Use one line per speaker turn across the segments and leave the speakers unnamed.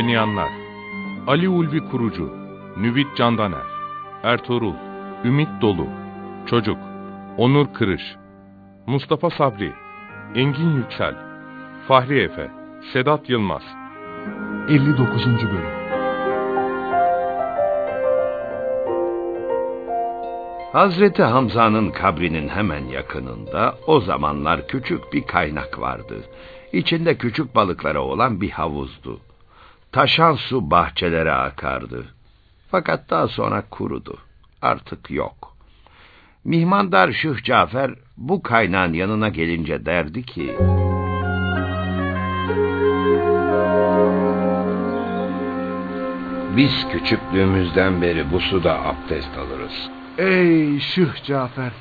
Oynayanlar Ali Ulvi Kurucu Nüvit Candaner Ertuğrul Ümit Dolu Çocuk Onur Kırış Mustafa Sabri Engin Yüksel Fahri Efe Sedat Yılmaz
59. Bölüm
Hazreti Hamza'nın kabrinin hemen yakınında o zamanlar küçük bir kaynak vardı. İçinde küçük balıklara olan bir havuzdu. Taşan su bahçelere akardı. Fakat daha sonra kurudu. Artık yok. Mihmandar Şıh Cafer bu kaynağın yanına gelince derdi ki... Biz küçüklüğümüzden beri bu suda abdest alırız.
Ey Şıh Cafer!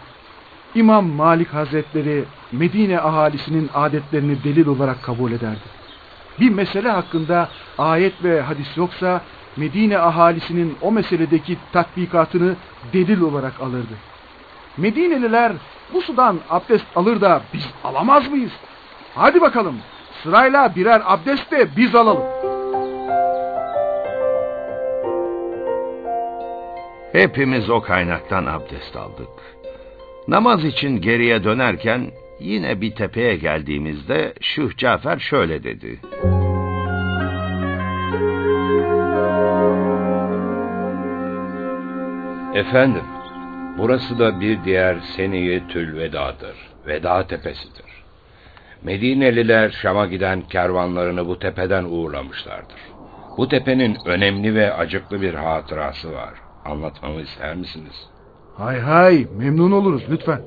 İmam Malik Hazretleri Medine ahalisinin adetlerini delil olarak kabul ederdi. Bir mesele hakkında ayet ve hadis yoksa Medine ahalisinin o meseledeki tatbikatını delil olarak alırdı. Medineliler bu sudan abdest alır da biz alamaz mıyız? Hadi bakalım sırayla birer abdest de biz alalım.
Hepimiz o kaynaktan abdest aldık. Namaz için geriye dönerken yine bir tepeye geldiğimizde Şıh Cafer şöyle dedi. Efendim, burası da bir diğer Seniye Tül Veda'dır. Veda tepesidir. Medineliler Şam'a giden kervanlarını bu tepeden uğurlamışlardır. Bu tepenin önemli ve acıklı bir hatırası var. Anlatmamı ister misiniz?
Hay hay memnun oluruz lütfen.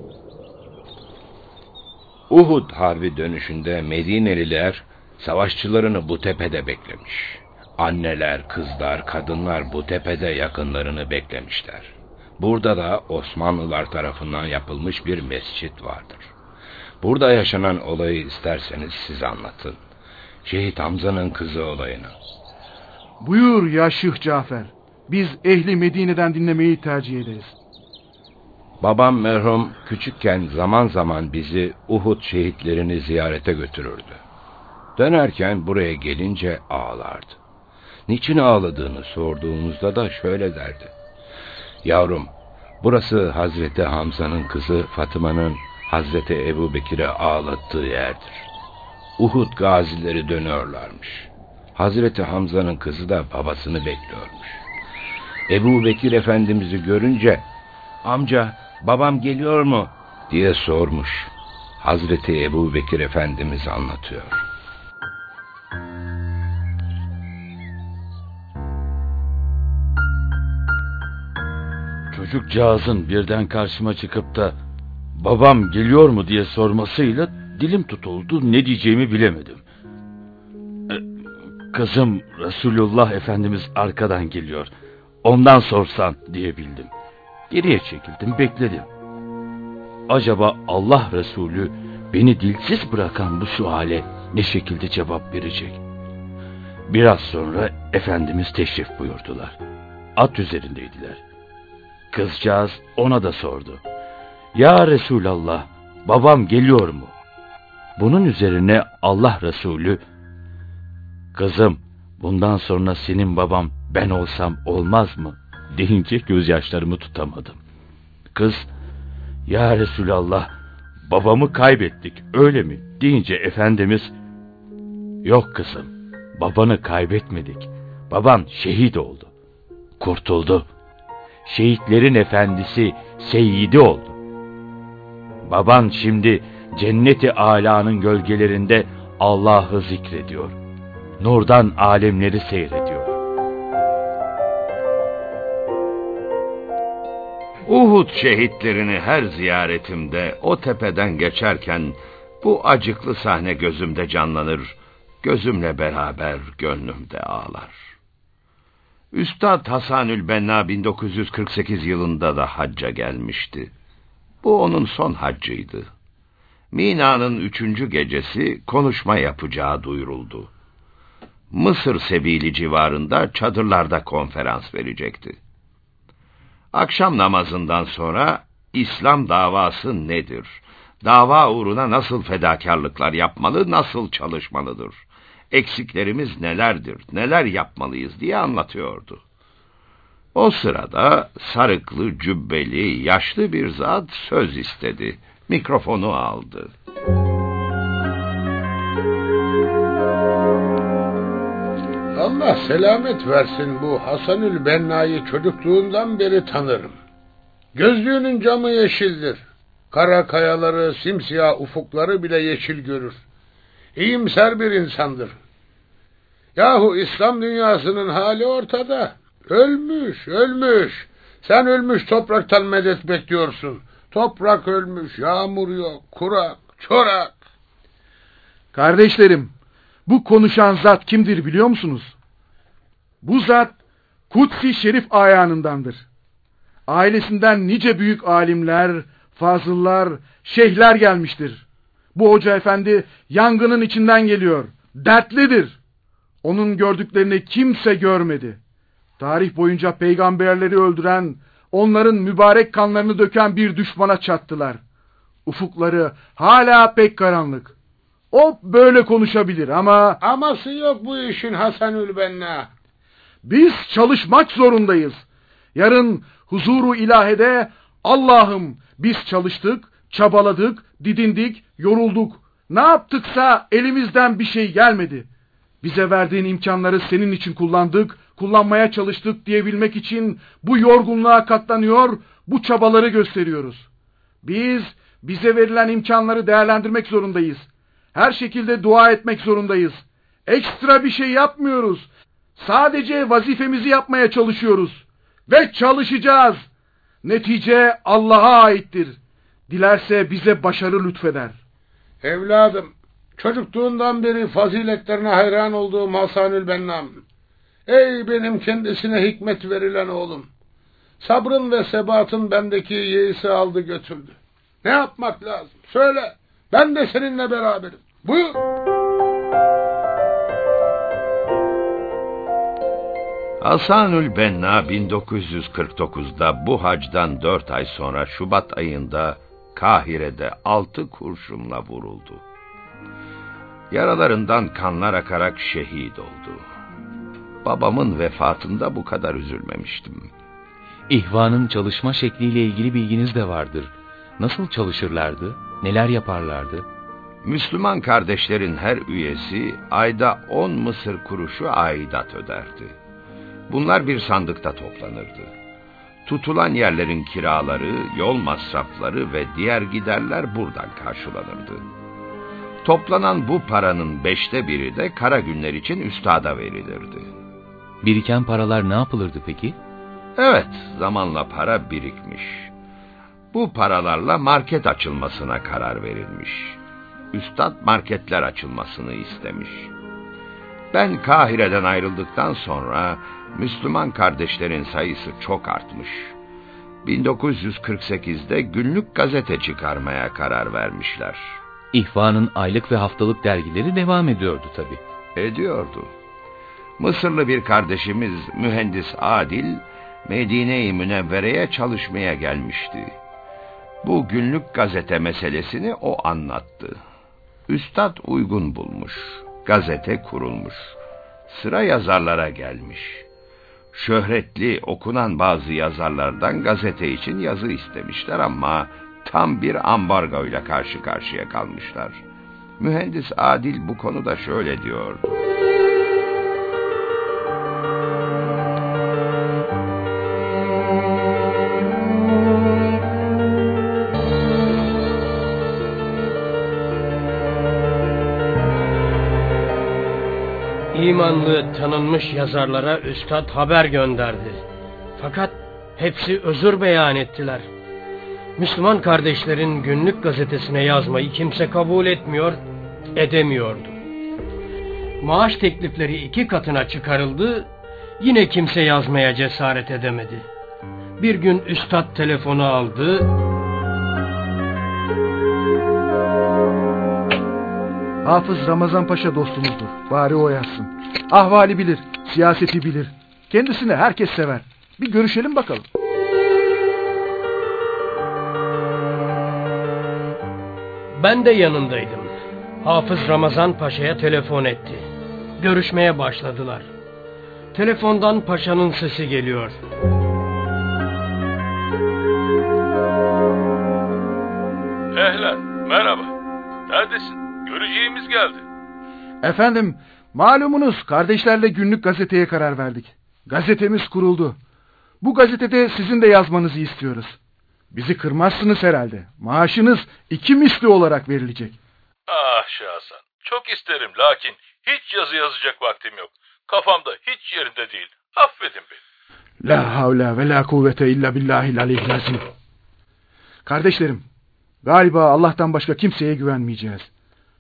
Uhud Harbi dönüşünde Medineliler savaşçılarını bu tepede beklemiş. Anneler, kızlar, kadınlar bu tepede yakınlarını beklemişler. Burada da Osmanlılar tarafından yapılmış bir mescit vardır. Burada yaşanan olayı isterseniz siz anlatın. Şehit Hamza'nın kızı olayını.
Buyur ya Şıh Cafer. Biz ehli Medine'den dinlemeyi tercih ederiz.
Babam merhum küçükken zaman zaman bizi Uhud şehitlerini ziyarete götürürdü. Dönerken buraya gelince ağlardı. Niçin ağladığını sorduğumuzda da şöyle derdi. Yavrum, burası Hazreti Hamza'nın kızı Fatıma'nın Hazreti Ebu Bekir'e ağlattığı yerdir. Uhud gazileri dönüyorlarmış. Hazreti Hamza'nın kızı da babasını bekliyormuş. Ebu Bekir Efendimiz'i görünce, amca babam geliyor mu diye sormuş. Hazreti Ebu Bekir Efendimiz anlatıyor.
Çocukcağızın birden karşıma çıkıp da babam geliyor mu diye sormasıyla dilim tutuldu ne diyeceğimi bilemedim. E, kızım Resulullah Efendimiz arkadan geliyor. Ondan sorsan diyebildim. Geriye çekildim bekledim. Acaba Allah Resulü beni dilsiz bırakan bu suale ne şekilde cevap verecek? Biraz sonra Efendimiz teşrif buyurdular. At üzerindeydiler. Kızcağız ona da sordu. Ya Resulallah, babam geliyor mu? Bunun üzerine Allah Resulü, Kızım, bundan sonra senin babam ben olsam olmaz mı? deyince gözyaşlarımı tutamadım. Kız, ya Resulallah, babamı kaybettik, öyle mi? deyince Efendimiz, yok kızım, babanı kaybetmedik. Baban şehit oldu. Kurtuldu. Şehitlerin efendisi Seyyidi oldu. Baban şimdi cenneti alanın gölgelerinde Allah'ı zikrediyor. Nurdan alemleri seyrediyor.
Uhud şehitlerini her ziyaretimde o tepeden geçerken
Bu acıklı sahne gözümde canlanır, gözümle beraber gönlümde ağlar. Üstad Hasanül Benna 1948 yılında da hacca gelmişti. Bu onun son haccıydı. Mina'nın üçüncü gecesi konuşma yapacağı duyuruldu. Mısır Sebili civarında çadırlarda konferans verecekti. Akşam namazından sonra İslam davası nedir? Dava uğruna nasıl fedakarlıklar yapmalı, nasıl çalışmalıdır? Eksiklerimiz nelerdir, neler yapmalıyız diye anlatıyordu. O sırada sarıklı, cübbeli, yaşlı bir zat söz istedi. Mikrofonu aldı.
Allah selamet versin bu Hasanül Benna'yı çocukluğundan beri tanırım. Gözlüğünün camı yeşildir. Kara kayaları, simsiyah ufukları bile yeşil görür. İyimser bir insandır. Yahu İslam dünyasının hali ortada. Ölmüş, ölmüş. Sen ölmüş topraktan medet bekliyorsun. Toprak ölmüş, yağmur yok, kurak, çorak.
Kardeşlerim, bu konuşan zat kimdir biliyor musunuz? Bu zat Kutsi Şerif ayağındandır. Ailesinden nice büyük alimler, fazıllar, şeyhler gelmiştir. Bu hoca efendi yangının içinden geliyor. Dertlidir. Onun gördüklerini kimse görmedi. Tarih boyunca peygamberleri öldüren, onların mübarek kanlarını döken bir düşmana çattılar. Ufukları hala pek karanlık. O böyle konuşabilir ama...
Aması yok bu işin Hasanül Benna.
Biz çalışmak zorundayız. Yarın huzuru ilahede Allah'ım biz çalıştık, çabaladık, didindik, yorulduk. Ne yaptıksa elimizden bir şey gelmedi. Bize verdiğin imkanları senin için kullandık, kullanmaya çalıştık diyebilmek için bu yorgunluğa katlanıyor, bu çabaları gösteriyoruz. Biz bize verilen imkanları değerlendirmek zorundayız. Her şekilde dua etmek zorundayız. Ekstra bir şey yapmıyoruz. Sadece vazifemizi yapmaya çalışıyoruz. Ve çalışacağız. Netice Allah'a aittir. Dilerse bize başarı lütfeder.
Evladım, çocukluğundan beri faziletlerine hayran olduğum Hasanül Bennam. Ey benim kendisine hikmet verilen oğlum. Sabrın ve sebatın bendeki yeğisi aldı götürdü. Ne yapmak lazım? Söyle. Ben de seninle beraberim. Buyur.
Hasanül Benna 1949'da bu hacdan dört ay sonra Şubat ayında Kahire'de altı kurşunla vuruldu. Yaralarından kanlar akarak şehit oldu. Babamın vefatında bu kadar üzülmemiştim.
İhvanın çalışma şekliyle ilgili bilginiz de vardır. Nasıl çalışırlardı? Neler yaparlardı?
Müslüman kardeşlerin her üyesi ayda on mısır kuruşu aidat öderdi. Bunlar bir sandıkta toplanırdı. Tutulan yerlerin kiraları, yol masrafları ve diğer giderler buradan karşılanırdı. Toplanan bu paranın beşte biri de kara günler için üstada verilirdi.
Biriken paralar ne yapılırdı peki?
Evet, zamanla para birikmiş. Bu paralarla market açılmasına karar verilmiş. Üstad marketler açılmasını istemiş. Ben Kahire'den ayrıldıktan sonra Müslüman kardeşlerin sayısı çok artmış. 1948'de günlük gazete çıkarmaya karar vermişler.
İhvanın aylık ve haftalık dergileri devam ediyordu tabi.
Ediyordu. Mısırlı bir kardeşimiz mühendis Adil, Medine-i Münevvere'ye çalışmaya gelmişti. Bu günlük gazete meselesini o anlattı. Üstad uygun bulmuş. Gazete kurulmuş. Sıra yazarlara gelmiş. Şöhretli, okunan bazı yazarlardan gazete için yazı istemişler ama tam bir ambargoyla karşı karşıya kalmışlar. Mühendis Adil bu konuda şöyle diyordu.
İmanlı tanınmış yazarlara üstad haber gönderdi. Fakat hepsi özür beyan ettiler. Müslüman kardeşlerin günlük gazetesine yazmayı kimse kabul etmiyor, edemiyordu. Maaş teklifleri iki katına çıkarıldı, yine kimse yazmaya cesaret edemedi. Bir gün üstad telefonu aldı,
Hafız Ramazan Paşa dostumuzdur. Bari o yazsın. Ahvali bilir, siyaseti bilir. Kendisini herkes sever. Bir görüşelim bakalım.
Ben de yanındaydım. Hafız Ramazan Paşa'ya telefon etti. Görüşmeye başladılar. Telefondan paşanın sesi geliyor.
Geldi.
Efendim, malumunuz kardeşlerle günlük gazeteye karar verdik. Gazetemiz kuruldu. Bu gazetede sizin de yazmanızı istiyoruz. Bizi kırmazsınız herhalde. Maaşınız iki misli olarak verilecek.
Ah Şahsan, çok isterim lakin hiç yazı yazacak vaktim yok. Kafamda hiç yerinde değil. Affedin beni.
La havle ve la kuvvete illa billahil aliyyil azim. Kardeşlerim, galiba Allah'tan başka kimseye güvenmeyeceğiz.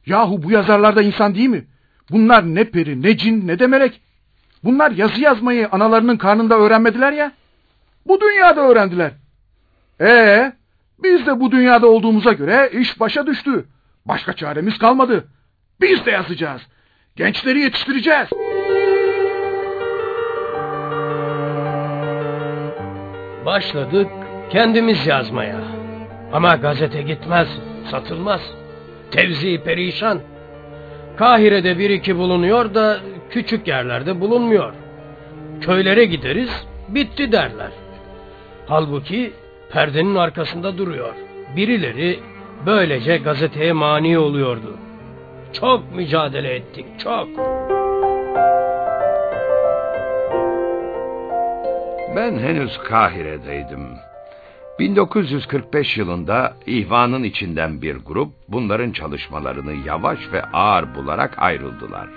Yahu bu yazarlar da insan değil mi? Bunlar ne peri, ne cin, ne de melek. Bunlar yazı yazmayı analarının karnında öğrenmediler ya. Bu dünyada öğrendiler. Ee, biz de bu dünyada olduğumuza göre iş başa düştü. Başka çaremiz kalmadı. Biz de yazacağız. Gençleri yetiştireceğiz.
Başladık kendimiz yazmaya. Ama gazete gitmez, satılmaz. Tevzi perişan. Kahire'de bir iki bulunuyor da küçük yerlerde bulunmuyor. Köylere gideriz, bitti derler. Halbuki perdenin arkasında duruyor. Birileri böylece gazeteye mani oluyordu. Çok mücadele ettik, çok.
Ben henüz Kahire'deydim. 1945 yılında İhvan'ın içinden bir grup bunların çalışmalarını yavaş ve ağır bularak ayrıldılar.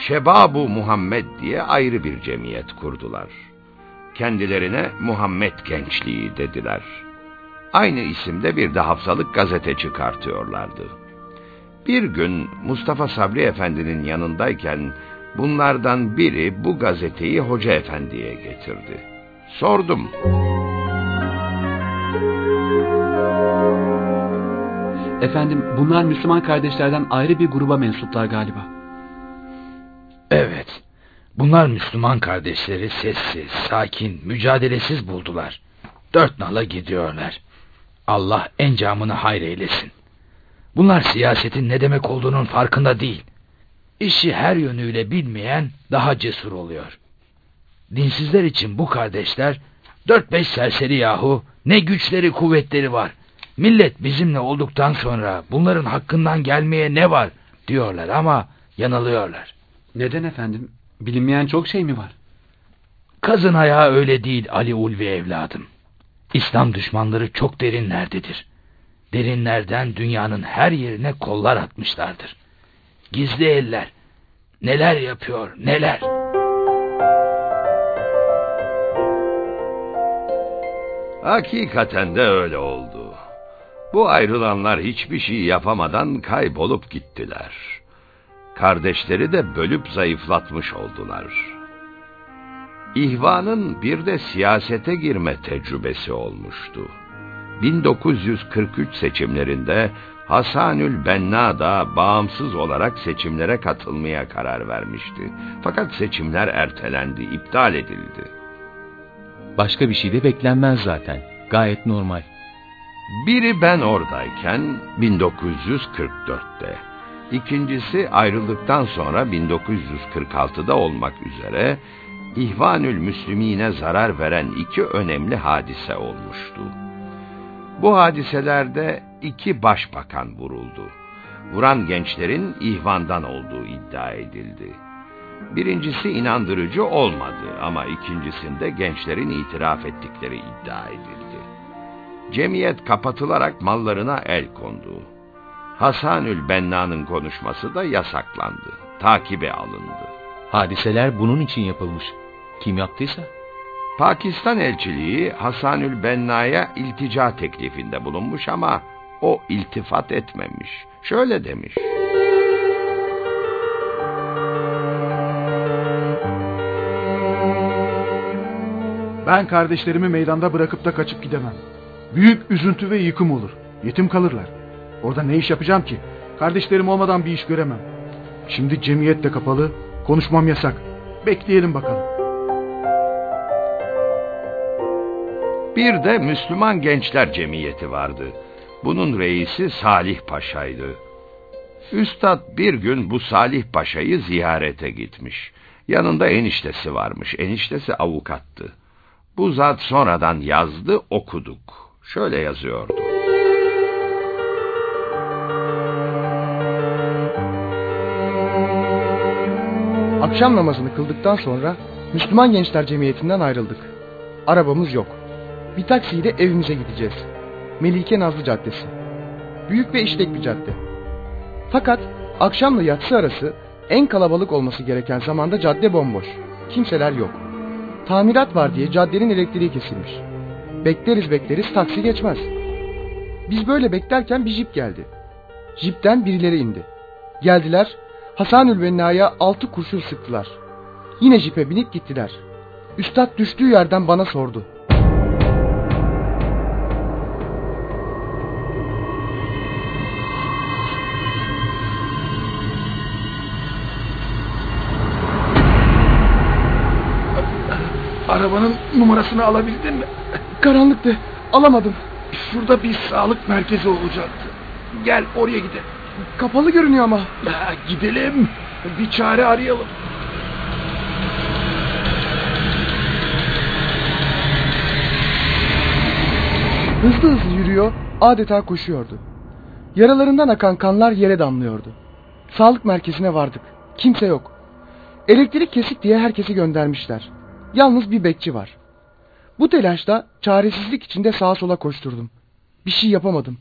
Şebabu Muhammed diye ayrı bir cemiyet kurdular. Kendilerine Muhammed Gençliği dediler. Aynı isimde bir de haftalık gazete çıkartıyorlardı. Bir gün Mustafa Sabri Efendi'nin yanındayken bunlardan biri bu gazeteyi Hoca Efendi'ye getirdi. Sordum.
Efendim bunlar Müslüman kardeşlerden ayrı bir gruba mensuplar galiba.
Evet. Bunlar Müslüman kardeşleri sessiz, sakin, mücadelesiz buldular. Dört nala gidiyorlar. Allah encamını hayır eylesin. Bunlar siyasetin ne demek olduğunun farkında değil. İşi her yönüyle bilmeyen daha cesur oluyor. Dinsizler için bu kardeşler dört beş serseri yahu ne güçleri kuvvetleri var. Millet bizimle olduktan sonra bunların hakkından gelmeye ne var diyorlar ama yanılıyorlar.
Neden efendim? Bilinmeyen çok şey mi var?
Kazın ayağı öyle değil Ali Ulvi evladım. İslam düşmanları çok derinlerdedir. Derinlerden dünyanın her yerine kollar atmışlardır. Gizli eller. Neler yapıyor, neler.
Hakikaten de öyle oldu. Bu ayrılanlar hiçbir şey yapamadan kaybolup gittiler. Kardeşleri de bölüp zayıflatmış oldular. İhvanın bir de siyasete girme tecrübesi olmuştu. 1943 seçimlerinde Hasanül Benna da bağımsız olarak seçimlere katılmaya karar vermişti. Fakat seçimler ertelendi, iptal edildi.
Başka bir şey de beklenmez zaten. Gayet normal.
Biri ben oradayken 1944'te. İkincisi ayrıldıktan sonra 1946'da olmak üzere İhvanül Müslümine zarar veren iki önemli hadise olmuştu. Bu hadiselerde iki başbakan vuruldu. Vuran gençlerin ihvandan olduğu iddia edildi. Birincisi inandırıcı olmadı ama ikincisinde gençlerin itiraf ettikleri iddia edildi. Cemiyet kapatılarak mallarına el kondu. Hasanül Benna'nın konuşması da yasaklandı. Takibe alındı.
Hadiseler bunun için yapılmış. Kim yaptıysa?
Pakistan elçiliği Hasanül Benna'ya iltica teklifinde bulunmuş ama o iltifat etmemiş. Şöyle demiş.
Ben kardeşlerimi meydanda bırakıp da kaçıp gidemem. Büyük üzüntü ve yıkım olur. Yetim kalırlar. Orada ne iş yapacağım ki? Kardeşlerim olmadan bir iş göremem. Şimdi cemiyet de kapalı, konuşmam yasak. Bekleyelim bakalım.
Bir de Müslüman Gençler Cemiyeti vardı. Bunun reisi Salih Paşa'ydı. Üstad bir gün bu Salih Paşa'yı ziyarete gitmiş. Yanında eniştesi varmış. Eniştesi avukattı. Bu zat sonradan yazdı, okuduk. Şöyle yazıyordu.
Akşam namazını kıldıktan sonra Müslüman Gençler Cemiyeti'nden ayrıldık. Arabamız yok. Bir taksiyle evimize gideceğiz. Melike Nazlı Caddesi. Büyük ve işlek bir cadde. Fakat akşamla yatsı arası en kalabalık olması gereken zamanda cadde bomboş. Kimseler yok. Tamirat var diye caddenin elektriği kesilmiş. Bekleriz bekleriz taksi geçmez. Biz böyle beklerken bir jip geldi. Jipten birileri indi. Geldiler, Hasanül Benna'ya altı kurşun sıktılar. Yine jipe binip gittiler. Üstad düştüğü yerden bana sordu.
Arabanın numarasını alabildin mi?
Karanlıktı, alamadım.
Şurada bir sağlık merkezi olacaktı. Gel oraya gidelim.
Kapalı görünüyor ama.
Ya, gidelim. Bir çare arayalım.
Hızlı hızlı yürüyor, adeta koşuyordu. Yaralarından akan kanlar yere damlıyordu. Sağlık merkezine vardık. Kimse yok. Elektrik kesik diye herkesi göndermişler. Yalnız bir bekçi var. Bu telaşta çaresizlik içinde sağa sola koşturdum. Bir şey yapamadım.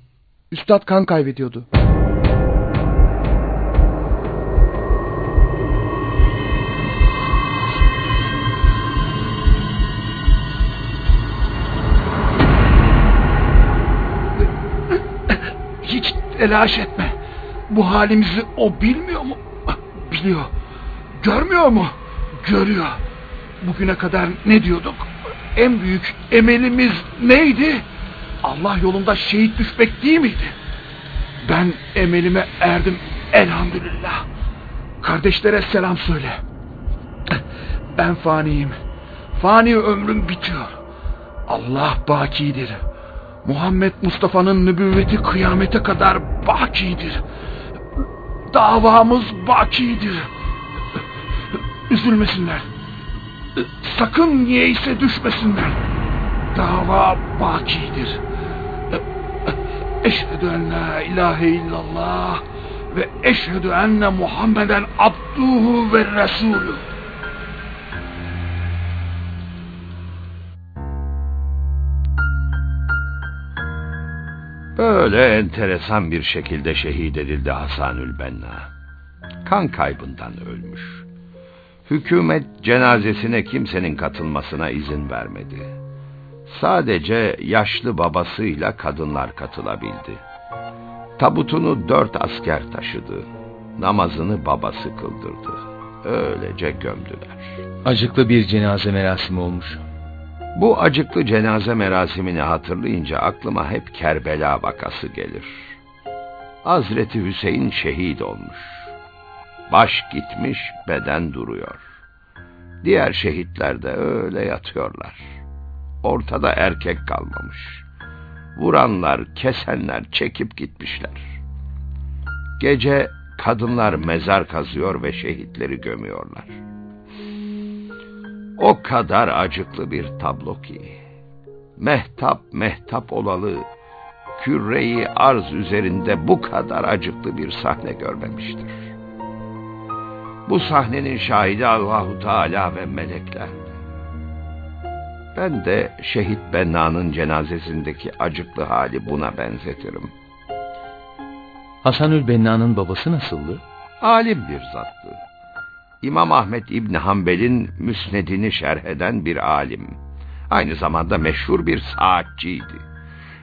Üstad kan kaybediyordu.
Hiç telaş etme. Bu halimizi o bilmiyor mu? Biliyor. Görmüyor mu? Görüyor. Bugüne kadar ne diyorduk? En büyük emelimiz neydi? Allah yolunda şehit düşmek değil miydi? Ben emelime erdim elhamdülillah. Kardeşlere selam söyle. Ben faniyim. Fani ömrüm bitiyor. Allah bakidir. Muhammed Mustafa'nın nübüvveti kıyamete kadar bakidir. Davamız bakidir. Üzülmesinler. Sakın niyeyse düşmesinler. Dava bakidir. Eşhedü en la ilahe illallah ve eşhedü enne Muhammeden abduhu ve resulü.
Böyle enteresan bir şekilde şehit edildi Hasanül Benna. Kan kaybından ölmüş. Hükümet cenazesine kimsenin katılmasına izin vermedi. Sadece yaşlı babasıyla kadınlar katılabildi. Tabutunu dört asker taşıdı. Namazını babası kıldırdı. Öylece gömdüler.
Acıklı bir cenaze merasimi olmuş.
Bu acıklı cenaze merasimini hatırlayınca aklıma hep Kerbela vakası gelir. Hazreti Hüseyin şehit olmuş. Baş gitmiş, beden duruyor. Diğer şehitler de öyle yatıyorlar. Ortada erkek kalmamış. Vuranlar, kesenler çekip gitmişler. Gece kadınlar mezar kazıyor ve şehitleri gömüyorlar. O kadar acıklı bir tablo ki. Mehtap mehtap olalı, küreyi arz üzerinde bu kadar acıklı bir sahne görmemiştir. Bu sahnenin şahidi Allahu Teala ve melekler. Ben de şehit Benna'nın cenazesindeki acıklı hali buna benzetirim.
Hasanül Benna'nın babası nasıldı?
Alim bir zattı. İmam Ahmet İbni Hanbel'in müsnedini şerh eden bir alim. Aynı zamanda meşhur bir saatçiydi.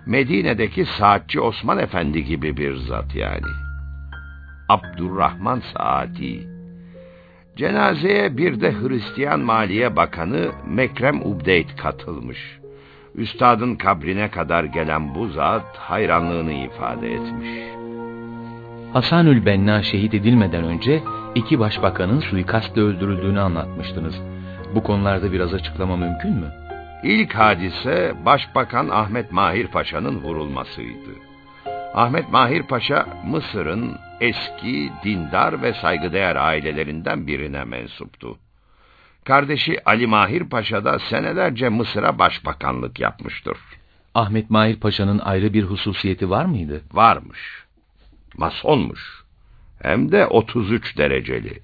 Medine'deki saatçi Osman Efendi gibi bir zat yani. Abdurrahman Saati. Cenazeye bir de Hristiyan Maliye Bakanı Mekrem Ubdeyt katılmış. Üstadın kabrine kadar gelen bu zat hayranlığını ifade etmiş.
Hasanül Benna şehit edilmeden önce iki başbakanın suikastle öldürüldüğünü anlatmıştınız. Bu konularda biraz açıklama mümkün mü?
İlk hadise Başbakan Ahmet Mahir Paşa'nın vurulmasıydı. Ahmet Mahir Paşa Mısır'ın eski, dindar ve saygıdeğer ailelerinden birine mensuptu. Kardeşi Ali Mahir Paşa da senelerce Mısır'a başbakanlık yapmıştır.
Ahmet Mahir Paşa'nın ayrı bir hususiyeti var mıydı?
Varmış. Masonmuş. Hem de 33 dereceli.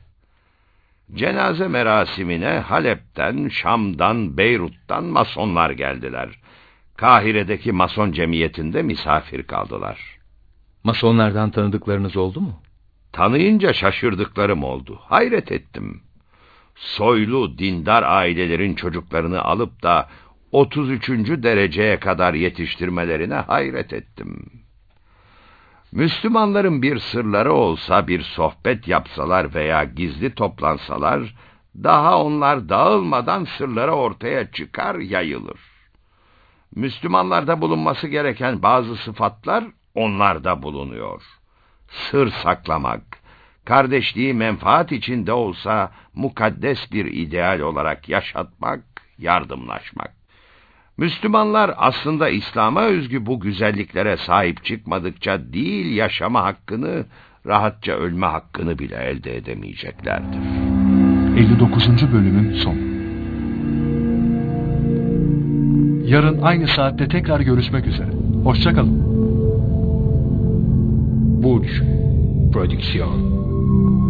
Cenaze merasimine Halep'ten, Şam'dan, Beyrut'tan masonlar geldiler. Kahire'deki mason cemiyetinde misafir kaldılar.
Masonlardan tanıdıklarınız oldu mu?
Tanıyınca şaşırdıklarım oldu. Hayret ettim. Soylu, dindar ailelerin çocuklarını alıp da 33. dereceye kadar yetiştirmelerine hayret ettim. Müslümanların bir sırları olsa, bir sohbet yapsalar veya gizli toplansalar, daha onlar dağılmadan sırları ortaya çıkar, yayılır. Müslümanlarda bulunması gereken bazı sıfatlar onlarda bulunuyor. Sır saklamak, kardeşliği menfaat içinde olsa mukaddes bir ideal olarak yaşatmak, yardımlaşmak. Müslümanlar aslında İslam'a özgü bu güzelliklere sahip çıkmadıkça değil yaşama hakkını, rahatça ölme hakkını bile elde edemeyeceklerdir.
59. bölümün son. Yarın aynı saatte tekrar görüşmek üzere. Hoşçakalın.
Burj Production.